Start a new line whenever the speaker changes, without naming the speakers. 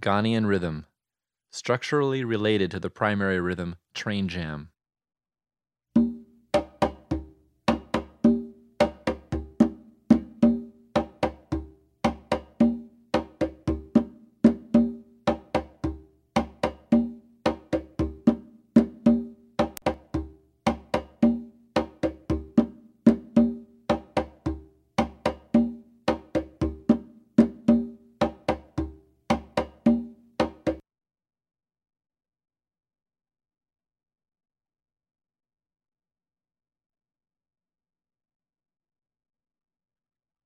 Ghanaian rhythm, structurally related to the primary rhythm train jam.